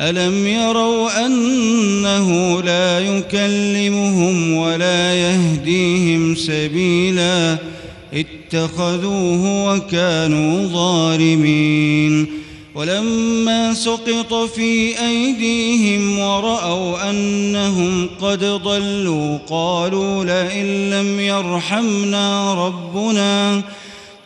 ألم يروا أنه لا يكلمهم ولا يهديهم سبيلا اتخذوه وكانوا ظالمين ولما سقط في أيديهم ورأوا أنهم قد ضلوا قالوا لئن لم يرحمنا ربنا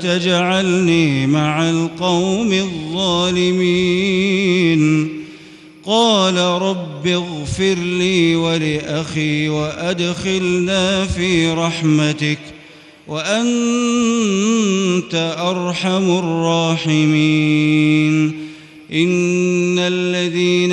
تجعلني مع القوم الظالمين. قال رب اغفر لي ولأخي وأدخلنا في رحمتك ۖ وأنت أرحم الراحمين. إن الذين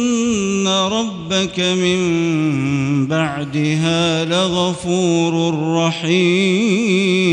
ربك من بعدها لغفور رحيم.